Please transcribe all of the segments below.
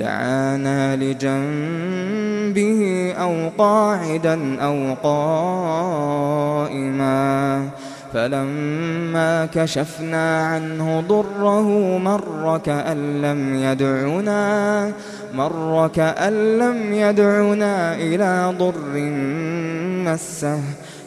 دعانا لجنبه أو قاعدا أو قائما فلما كشفنا عنه ضره مر كأن لم يدعنا مر كأن لم يدعنا إلى ضر مسه.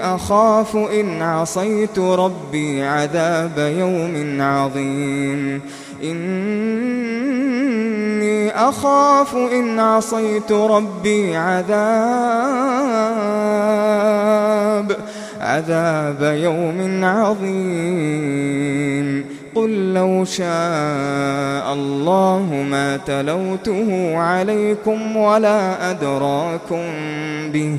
أخاف إن عصيت ربي عذاب يوم عظيم. إني أخاف إن عصيت ربي عذاب عذاب يوم عظيم. قل لو شاء الله ما تلوته عليكم ولا أدراكم به.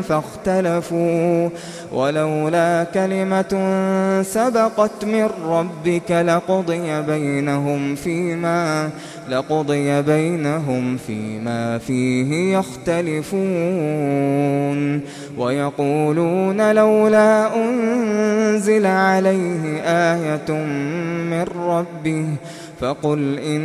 فاختلفوا ولولا كلمة سبقت من ربك لقضي بينهم فيما لقضي بينهم فيما فيه يختلفون ويقولون لولا أنزل عليه آية من ربه فقل إن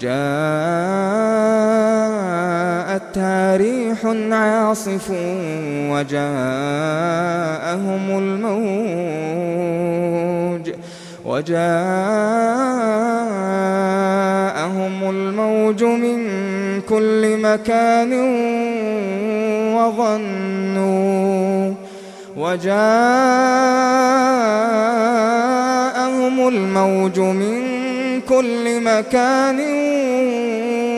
جاءت تاريح عاصف وجاءهم الموج وجاءهم الموج من كل مكان وظنوا وجاءهم الموج من كل مكان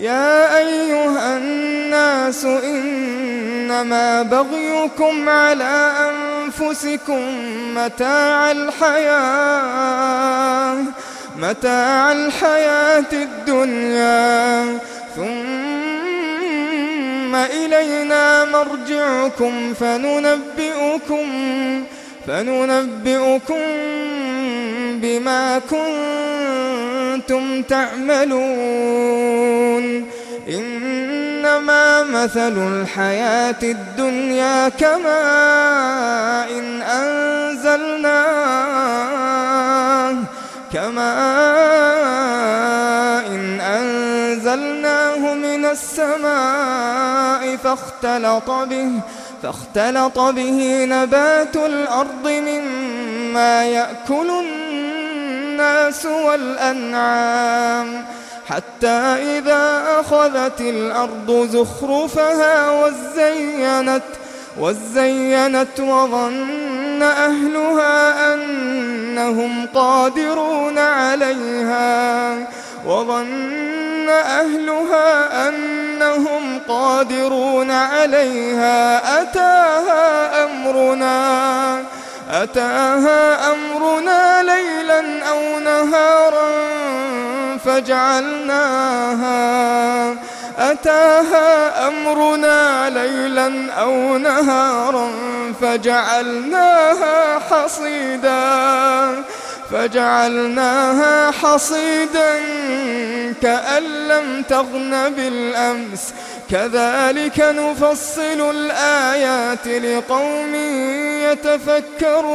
يا أيها الناس إنما بغيكم على أنفسكم متاع الحياة متاع الحياة الدنيا. ثم إلينا مرجعكم فننبئكم فننبئكم بما كنتم كنتم تعملون إنما مثل الحياة الدنيا كماء إن أنزلناه كماء إن أنزلناه من السماء فاختلط به فاختلط به نبات الأرض مما يأكل الناس الناس والأنعام. حتى إذا أخذت الأرض زخرفها وزينت وزينت وظن أهلها أنهم قادرون عليها. وظن أهلها أنهم قادرون عليها. أتاها أمرنا. أتاها أمرنا ليلا أو نهارا فجعلناها. أتاها أمرنا ليلا أو نهارا فجعلناها حصيدا. فجعلناها حصيدا كأن لم تغن بالأمس. كذلك نفصل الآيات لقوم يتفكرون.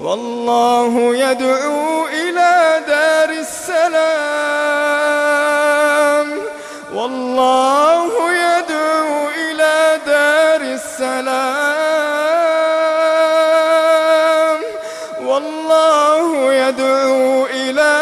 والله يدعو إلى دار السلام. والله يدعو إلى دار السلام. والله يدعو إلى